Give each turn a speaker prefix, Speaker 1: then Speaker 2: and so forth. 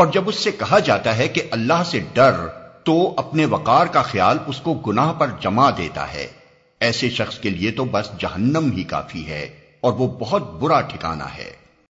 Speaker 1: اور جب اس سے کہا جاتا ہے کہ اللہ سے ڈر، تو اپنے وقار کا خیال اس کو گناہ پر جما دیتا ہے۔ ایسے شخص کے لیے تو بس جہنم ہی کافی ہے اور وہ بہت برا ٹھکانہ ہے۔